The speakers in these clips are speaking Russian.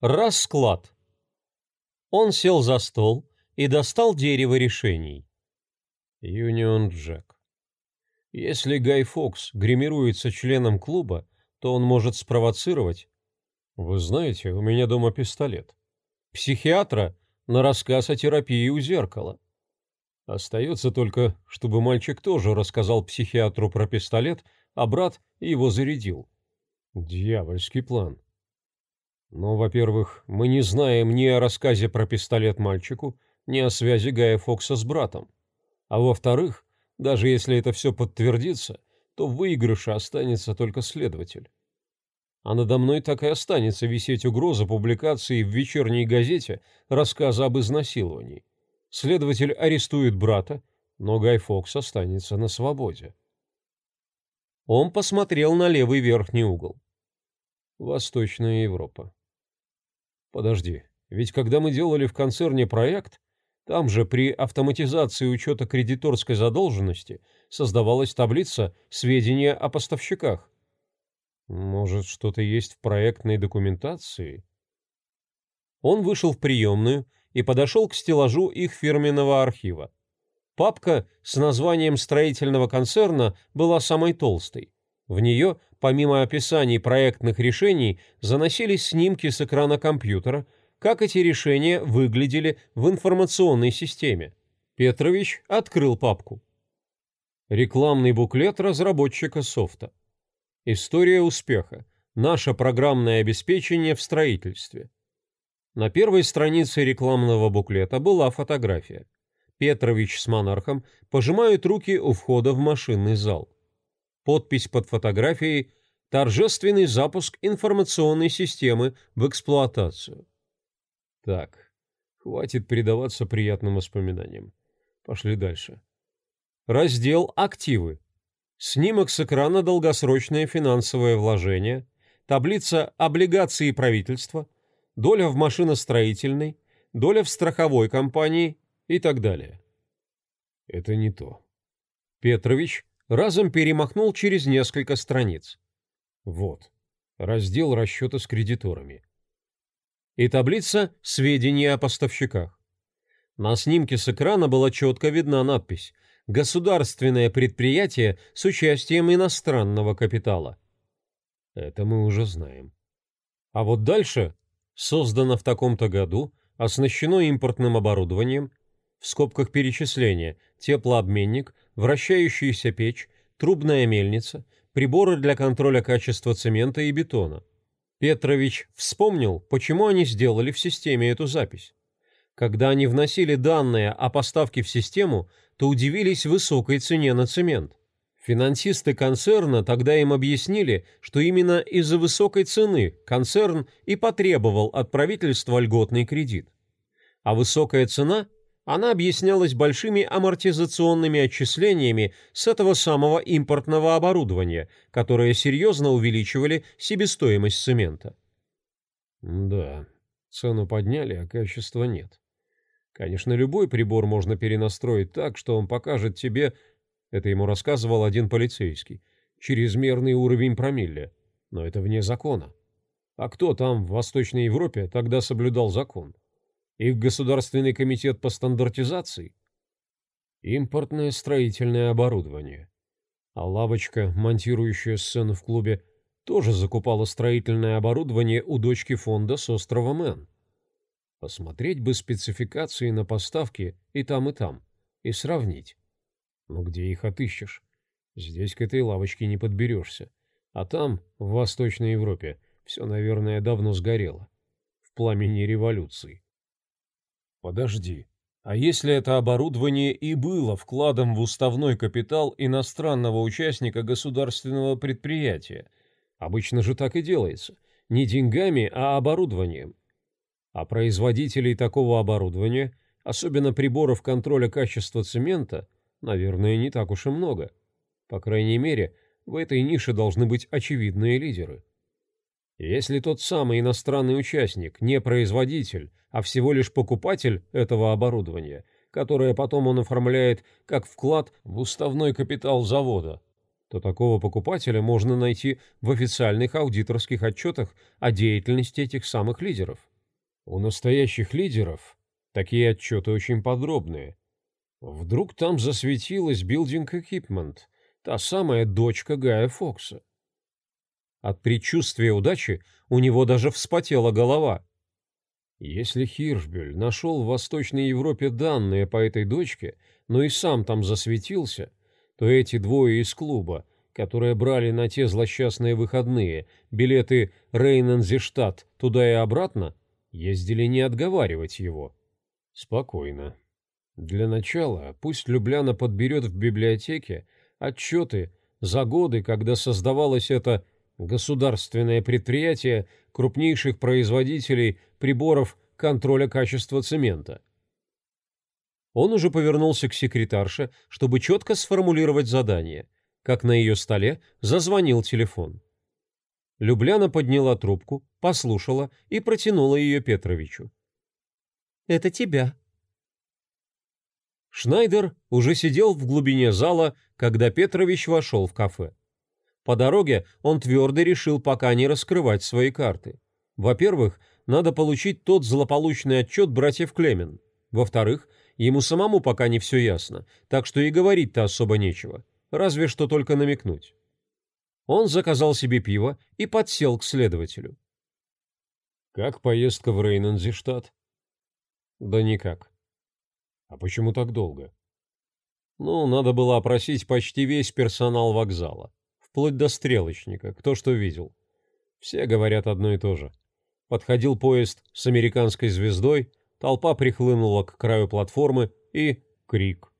Расклад. Он сел за стол и достал дерево решений. Юнион Джек. Если Гай Фокс гримируется членом клуба, то он может спровоцировать. Вы знаете, у меня дома пистолет. Психиатра на рассказ о терапии у зеркала. Остается только, чтобы мальчик тоже рассказал психиатру про пистолет, а брат его зарядил. Дьявольский план. Но, во-первых, мы не знаем ни о рассказе про пистолет мальчику, ни о связи Гая Фокса с братом. А во-вторых, даже если это все подтвердится, то в выигрыше останется только следователь. А надо мной так и останется висеть угроза публикации в вечерней газете рассказа об изнасиловании. Следователь арестует брата, но Гай Фокс останется на свободе. Он посмотрел на левый верхний угол. Восточная Европа. Подожди, ведь когда мы делали в концерне проект, там же при автоматизации учета кредиторской задолженности создавалась таблица «Сведения о поставщиках». Может, что-то есть в проектной документации? Он вышел в приемную и подошел к стеллажу их фирменного архива. Папка с названием строительного концерна была самой толстой. В нее, помимо описаний проектных решений, заносились снимки с экрана компьютера, как эти решения выглядели в информационной системе. Петрович открыл папку. Рекламный буклет разработчика софта. История успеха. Наше программное обеспечение в строительстве. На первой странице рекламного буклета была фотография. Петрович с монархом пожимают руки у входа в машинный зал. Подпись под фотографией «Торжественный запуск информационной системы в эксплуатацию». Так, хватит предаваться приятным воспоминаниям. Пошли дальше. Раздел «Активы». Снимок с экрана «Долгосрочное финансовое вложение», таблица «Облигации правительства», доля в машиностроительной, доля в страховой компании и так далее. Это не то. Петрович разом перемахнул через несколько страниц. Вот, раздел расчета с кредиторами. И таблица «Сведения о поставщиках». На снимке с экрана была четко видна надпись «Государственное предприятие с участием иностранного капитала». Это мы уже знаем. А вот дальше создано в таком-то году, оснащено импортным оборудованием, в скобках перечисления, теплообменник, вращающаяся печь, трубная мельница, приборы для контроля качества цемента и бетона. Петрович вспомнил, почему они сделали в системе эту запись. Когда они вносили данные о поставке в систему, то удивились высокой цене на цемент. Финансисты концерна тогда им объяснили, что именно из-за высокой цены концерн и потребовал от правительства льготный кредит. А высокая цена она объяснялась большими амортизационными отчислениями с этого самого импортного оборудования, которые серьезно увеличивали себестоимость цемента. Да, цену подняли, а качества нет. Конечно, любой прибор можно перенастроить так, что он покажет тебе, это ему рассказывал один полицейский, чрезмерный уровень промилле, но это вне закона. А кто там в Восточной Европе тогда соблюдал закон? Их Государственный комитет по стандартизации? Импортное строительное оборудование. А лавочка, монтирующая сцену в клубе, тоже закупала строительное оборудование у дочки фонда с острова Мэн. Посмотреть бы спецификации на поставки и там, и там, и сравнить. Но где их отыщешь? Здесь к этой лавочке не подберешься. А там, в Восточной Европе, все, наверное, давно сгорело. В пламени революции. Подожди. А если это оборудование и было вкладом в уставной капитал иностранного участника государственного предприятия? Обычно же так и делается. Не деньгами, а оборудованием. А производителей такого оборудования, особенно приборов контроля качества цемента, наверное, не так уж и много. По крайней мере, в этой нише должны быть очевидные лидеры. Если тот самый иностранный участник не производитель, а всего лишь покупатель этого оборудования, которое потом он оформляет как вклад в уставной капитал завода, то такого покупателя можно найти в официальных аудиторских отчетах о деятельности этих самых лидеров. У настоящих лидеров такие отчеты очень подробные. Вдруг там засветилась Building Equipment, та самая дочка Гая Фокса. От предчувствия удачи у него даже вспотела голова. Если Хиршбюль нашел в Восточной Европе данные по этой дочке, но и сам там засветился, то эти двое из клуба, которые брали на те злосчастные выходные билеты Рейнензештадт туда и обратно, ездили не отговаривать его. Спокойно. Для начала пусть Любляна подберет в библиотеке отчеты за годы, когда создавалось это государственное предприятие крупнейших производителей приборов контроля качества цемента. Он уже повернулся к секретарше, чтобы четко сформулировать задание, как на ее столе зазвонил телефон. Любляна подняла трубку, послушала и протянула ее Петровичу. «Это тебя». Шнайдер уже сидел в глубине зала, когда Петрович вошел в кафе. По дороге он твердо решил пока не раскрывать свои карты. Во-первых, надо получить тот злополучный отчет братьев Клемен. Во-вторых, ему самому пока не все ясно, так что и говорить-то особо нечего, разве что только намекнуть. Он заказал себе пиво и подсел к следователю. «Как поездка в Рейнензиштадт?» «Да никак». «А почему так долго?» «Ну, надо было опросить почти весь персонал вокзала вплоть до стрелочника, кто что видел. Все говорят одно и то же. Подходил поезд с американской звездой, толпа прихлынула к краю платформы и крик.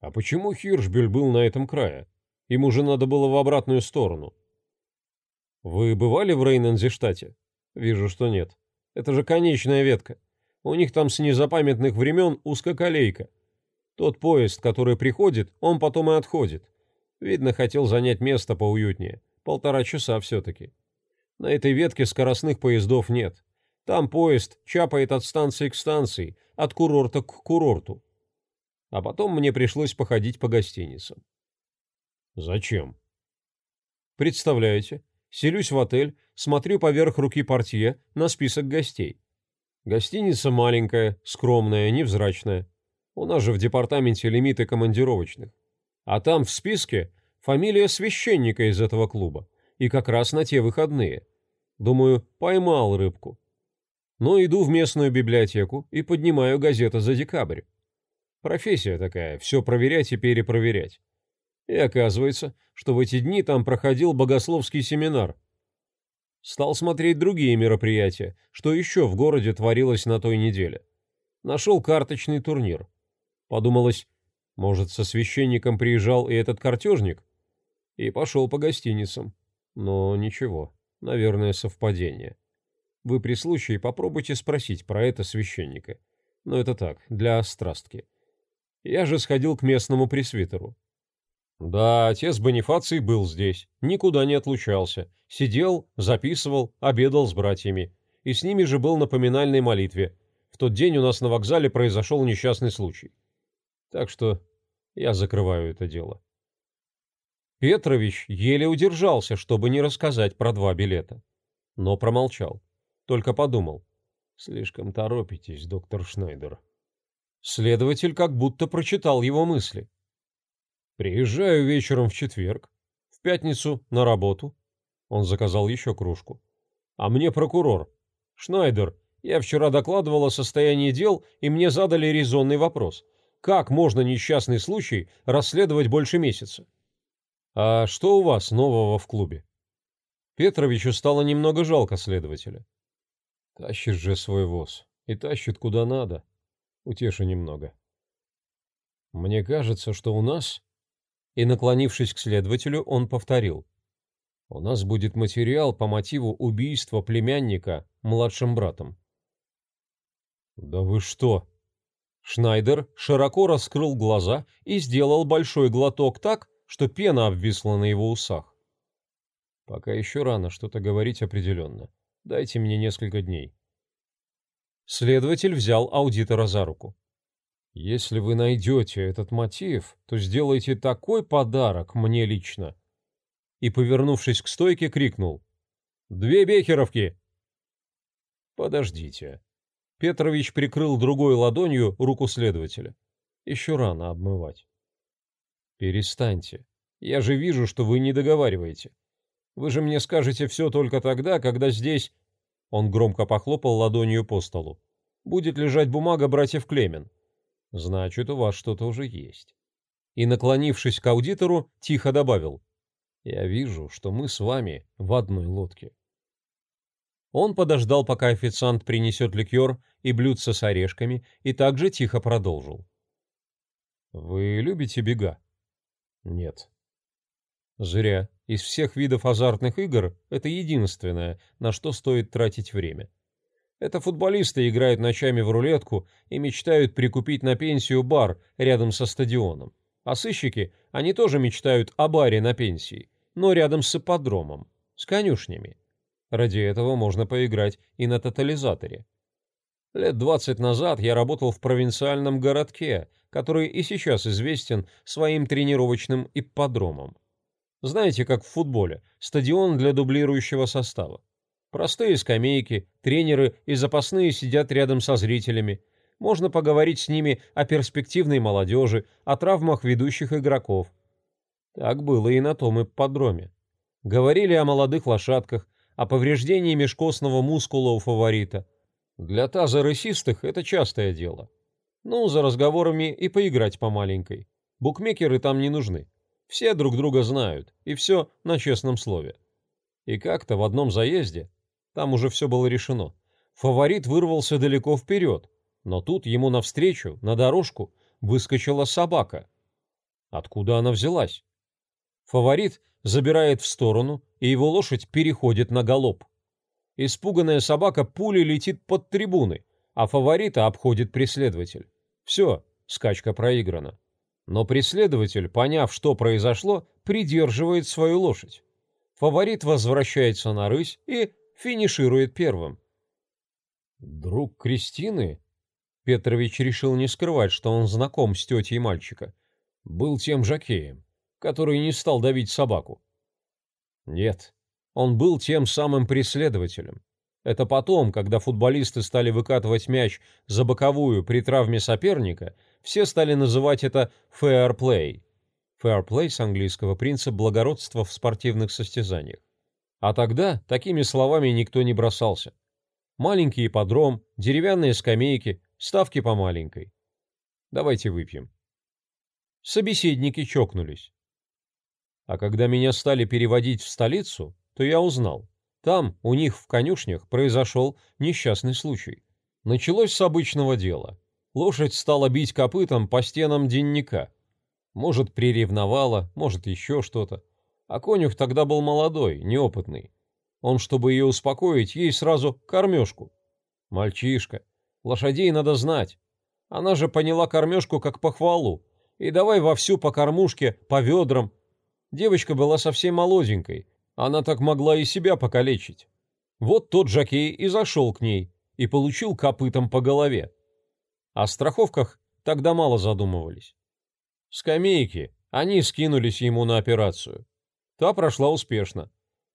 А почему Хиршбюль был на этом крае? Ему же надо было в обратную сторону. Вы бывали в Рейнензештате? Вижу, что нет. Это же конечная ветка. У них там с незапамятных времен узкоколейка. Тот поезд, который приходит, он потом и отходит. Видно, хотел занять место поуютнее. Полтора часа все-таки. На этой ветке скоростных поездов нет. Там поезд чапает от станции к станции, от курорта к курорту. А потом мне пришлось походить по гостиницам. Зачем? Представляете, селюсь в отель, смотрю поверх руки портье на список гостей. Гостиница маленькая, скромная, невзрачная. У нас же в департаменте лимиты командировочных. А там в списке фамилия священника из этого клуба. И как раз на те выходные. Думаю, поймал рыбку. Но иду в местную библиотеку и поднимаю газету за декабрь. Профессия такая, все проверять и перепроверять. И оказывается, что в эти дни там проходил богословский семинар. Стал смотреть другие мероприятия, что еще в городе творилось на той неделе. Нашел карточный турнир. Подумалось, может, со священником приезжал и этот картежник? И пошел по гостиницам. Но ничего, наверное, совпадение. Вы при случае попробуйте спросить про это священника. Но это так, для страстки. Я же сходил к местному пресвитеру. Да, отец Бонифаций был здесь, никуда не отлучался. Сидел, записывал, обедал с братьями. И с ними же был на поминальной молитве. В тот день у нас на вокзале произошел несчастный случай. Так что я закрываю это дело. Петрович еле удержался, чтобы не рассказать про два билета. Но промолчал. Только подумал. Слишком торопитесь, доктор Шнайдер. Следователь как будто прочитал его мысли. Приезжаю вечером в четверг, в пятницу на работу. Он заказал еще кружку. А мне прокурор. Шнайдер, я вчера докладывал о состоянии дел, и мне задали резонный вопрос. Как можно несчастный случай расследовать больше месяца? А что у вас нового в клубе? Петровичу стало немного жалко следователя. Тащит же свой воз. И тащит куда надо. Утеши немного. Мне кажется, что у нас... И, наклонившись к следователю, он повторил. У нас будет материал по мотиву убийства племянника младшим братом. Да вы что? Шнайдер широко раскрыл глаза и сделал большой глоток так, что пена обвисла на его усах. «Пока еще рано что-то говорить определенно. Дайте мне несколько дней». Следователь взял аудитора за руку. «Если вы найдете этот мотив, то сделайте такой подарок мне лично». И, повернувшись к стойке, крикнул. «Две бехеровки!» Подождите. Петрович прикрыл другой ладонью руку следователя. Еще рано обмывать. Перестаньте. Я же вижу, что вы не договариваете. Вы же мне скажете все только тогда, когда здесь Он громко похлопал ладонью по столу. Будет лежать бумага братьев Клемен. Значит, у вас что-то уже есть. И наклонившись к аудитору, тихо добавил: Я вижу, что мы с вами в одной лодке. Он подождал, пока официант принесет ликер и блюдце с орешками, и также тихо продолжил. «Вы любите бега?» «Нет». «Зря. Из всех видов азартных игр это единственное, на что стоит тратить время. Это футболисты играют ночами в рулетку и мечтают прикупить на пенсию бар рядом со стадионом. А сыщики, они тоже мечтают о баре на пенсии, но рядом с ипподромом, с конюшнями. Ради этого можно поиграть и на тотализаторе. Лет двадцать назад я работал в провинциальном городке, который и сейчас известен своим тренировочным ипподромом. Знаете, как в футболе, стадион для дублирующего состава. Простые скамейки, тренеры и запасные сидят рядом со зрителями. Можно поговорить с ними о перспективной молодежи, о травмах ведущих игроков. Так было и на том ипподроме. Говорили о молодых лошадках, о повреждении межкостного мускула у фаворита. Для таза рысистых это частое дело. Ну, за разговорами и поиграть по маленькой. Букмекеры там не нужны. Все друг друга знают, и все на честном слове. И как-то в одном заезде, там уже все было решено, фаворит вырвался далеко вперед, но тут ему навстречу, на дорожку, выскочила собака. Откуда она взялась? Фаворит забирает в сторону, и его лошадь переходит на галоп. Испуганная собака пулей летит под трибуны, а фаворита обходит преследователь. Все, скачка проиграна. Но преследователь, поняв, что произошло, придерживает свою лошадь. Фаворит возвращается на рысь и финиширует первым. Друг Кристины, Петрович решил не скрывать, что он знаком с тетей мальчика, был тем жакеем который не стал давить собаку. Нет, он был тем самым преследователем. Это потом, когда футболисты стали выкатывать мяч за боковую при травме соперника, все стали называть это fair play. Fair play с английского принцип благородства в спортивных состязаниях. А тогда такими словами никто не бросался. Маленький ипподром, деревянные скамейки, ставки по маленькой. Давайте выпьем. Собеседники чокнулись. А когда меня стали переводить в столицу, то я узнал. Там, у них в конюшнях, произошел несчастный случай. Началось с обычного дела. Лошадь стала бить копытом по стенам денника. Может, приревновала, может, еще что-то. А конюх тогда был молодой, неопытный. Он, чтобы ее успокоить, ей сразу кормежку. Мальчишка. Лошадей надо знать. Она же поняла кормежку как похвалу. И давай вовсю по кормушке, по ведрам, Девочка была совсем молоденькой, она так могла и себя покалечить. Вот тот Жакей и зашел к ней и получил копытом по голове. О страховках тогда мало задумывались. Скамейки, они скинулись ему на операцию. Та прошла успешно,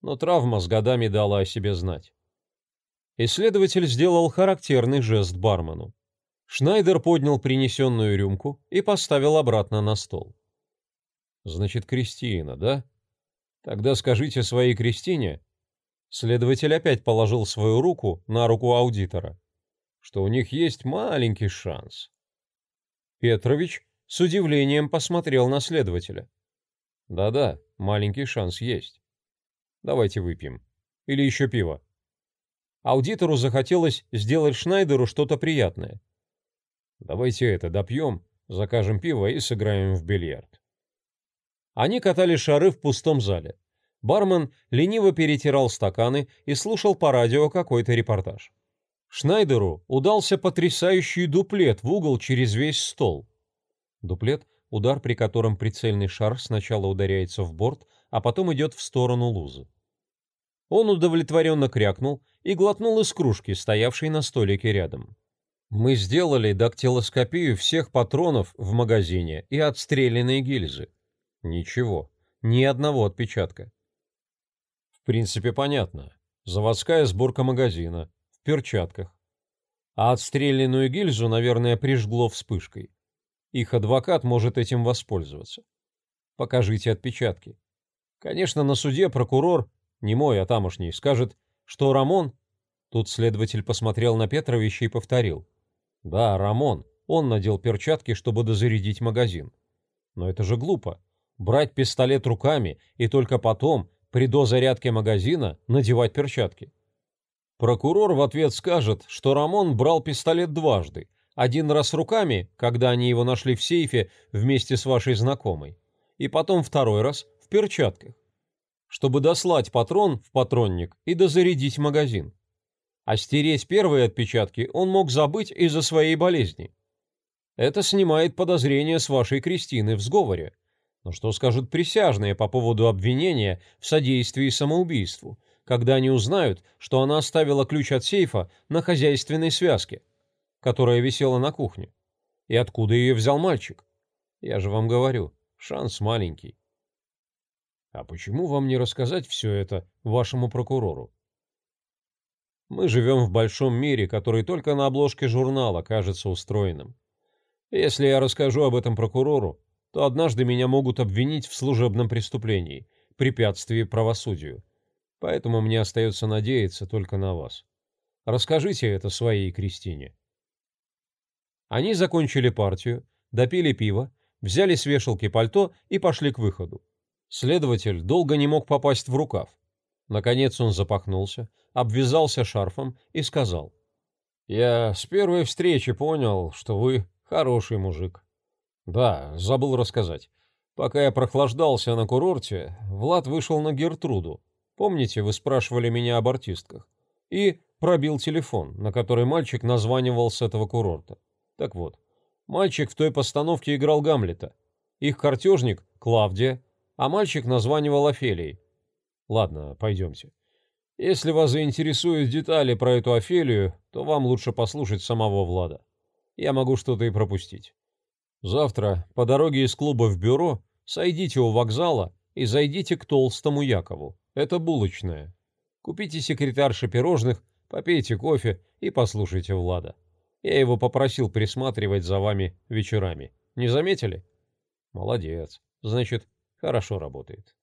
но травма с годами дала о себе знать. Исследователь сделал характерный жест бармену. Шнайдер поднял принесенную рюмку и поставил обратно на стол. Значит, Кристина, да? Тогда скажите своей Кристине. Следователь опять положил свою руку на руку аудитора, что у них есть маленький шанс. Петрович с удивлением посмотрел на следователя. Да-да, маленький шанс есть. Давайте выпьем. Или еще пиво. Аудитору захотелось сделать Шнайдеру что-то приятное. Давайте это допьем, закажем пиво и сыграем в бильярд. Они катали шары в пустом зале. Бармен лениво перетирал стаканы и слушал по радио какой-то репортаж. Шнайдеру удался потрясающий дуплет в угол через весь стол. Дуплет — удар, при котором прицельный шар сначала ударяется в борт, а потом идет в сторону лузы. Он удовлетворенно крякнул и глотнул из кружки, стоявшей на столике рядом. Мы сделали дактилоскопию всех патронов в магазине и отстрелянные гильзы. Ничего, ни одного отпечатка. В принципе, понятно. Заводская сборка магазина. В перчатках. А отстрелянную гильзу, наверное, прижгло вспышкой. Их адвокат может этим воспользоваться. Покажите отпечатки. Конечно, на суде прокурор, не мой, а тамошний, скажет, что Рамон... Тут следователь посмотрел на Петровича и повторил. Да, Рамон, он надел перчатки, чтобы дозарядить магазин. Но это же глупо. Брать пистолет руками и только потом, при дозарядке магазина, надевать перчатки. Прокурор в ответ скажет, что Рамон брал пистолет дважды. Один раз руками, когда они его нашли в сейфе вместе с вашей знакомой, и потом второй раз в перчатках, чтобы дослать патрон в патронник и дозарядить магазин. А стереть первые отпечатки он мог забыть из-за своей болезни. Это снимает подозрения с вашей Кристины в сговоре. Но что скажут присяжные по поводу обвинения в содействии самоубийству, когда они узнают, что она оставила ключ от сейфа на хозяйственной связке, которая висела на кухне? И откуда ее взял мальчик? Я же вам говорю, шанс маленький. А почему вам не рассказать все это вашему прокурору? Мы живем в большом мире, который только на обложке журнала кажется устроенным. Если я расскажу об этом прокурору, то однажды меня могут обвинить в служебном преступлении, препятствии правосудию. Поэтому мне остается надеяться только на вас. Расскажите это своей Кристине. Они закончили партию, допили пиво, взяли с вешалки пальто и пошли к выходу. Следователь долго не мог попасть в рукав. Наконец он запахнулся, обвязался шарфом и сказал. «Я с первой встречи понял, что вы хороший мужик. Да, забыл рассказать. Пока я прохлаждался на курорте, Влад вышел на Гертруду, Помните, вы спрашивали меня об артистках? И пробил телефон, на который мальчик названивал с этого курорта. Так вот, мальчик в той постановке играл Гамлета. Их картежник — Клавдия, а мальчик названивал Офелией. Ладно, пойдемте. Если вас заинтересуют детали про эту Офелию, то вам лучше послушать самого Влада. Я могу что-то и пропустить. Завтра по дороге из клуба в бюро сойдите у вокзала и зайдите к толстому Якову. Это булочная. Купите секретарше пирожных, попейте кофе и послушайте Влада. Я его попросил присматривать за вами вечерами. Не заметили? Молодец. Значит, хорошо работает.